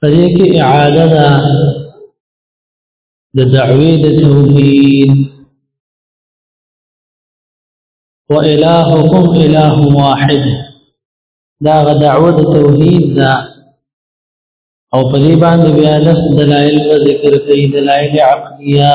پدې کې اعاده ده د دعوی د توحید و الهکم اله واحد دا غ دعوه د توحید ده او په دې باندې بیا لس دلایل په ذکر کوي دلایل عقلیه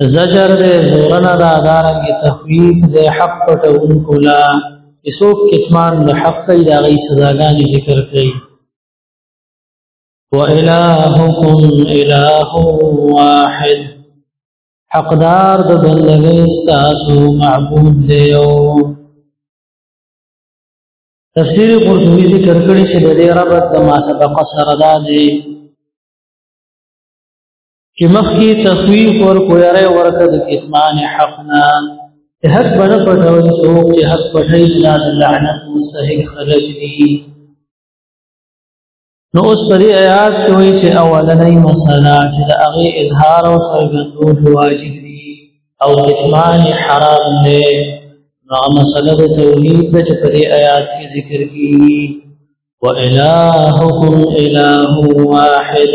زجر دې زورنا دا دارنګ تخویف دې حق پټون کولا اسوک کتمان د حق کوي دا غي سزاګانې ذکر کوي وإلهكم إله واحد حقدار د بندګۍ ستاسو معبود دی یو تفسیر قرطبی ذکر کړی چې د دې ربط د ما سبق سره دا دی چې مخکې تخویف ورکو یاره ورکه د کتمان حقنا چې حق بنه پټوي څوک چې حق پټوي دا د لعنت مستحق خلک دي نو اوس په دې آیات کې وایي چې اولنۍ مسله چې د هغه اظهار او څرګندول واجب دي او کتمان حرام دی نو مسله د توحید د چې په دې آیات کې ذکر کیږي وإلهكم إله واحد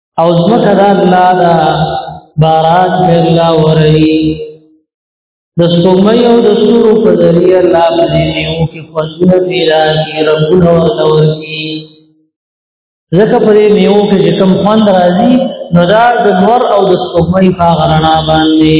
او زمکه د الله دا باران په الله وري د سپوږمۍ او د ستورو په ذریعه الله باندې یو کې فصله پیدا کی ربونه ورته ورکی ځکه په دې میو کې چې کوم خوند راځي نو دا د نور او د سپوږمۍ په غرنا باندې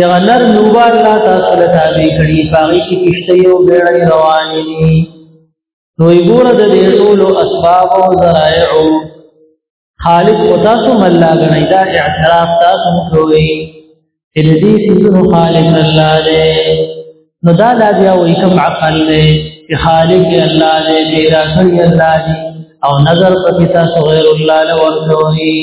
چې غنر لوبه الله تاسو له تابع کړي پاغي کې کشته یو بیړې روان دي نو ګور د دې ټول اسباب او ذرایع خالق او تاسو مله غنی دا اعتراف تاسو کوي چې دې سيزونو خالق الله دې نو دا لا بیا وې کوم عقل دې چې خالق الله دې دې را کړی الله دې او نظر پکې تاسو غیر الله لور کوي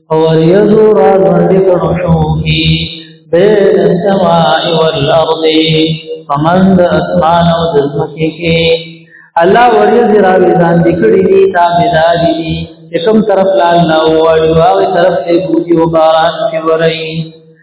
او یزو را لوندې کړو شو کی بین السماء والارض فمن د اسمان او د زمکه کې الله وریز را ویزان دکړي دي تابعدار دي کوم طرف لا الله او هغه طرف ته بوجي او باران چې ورایي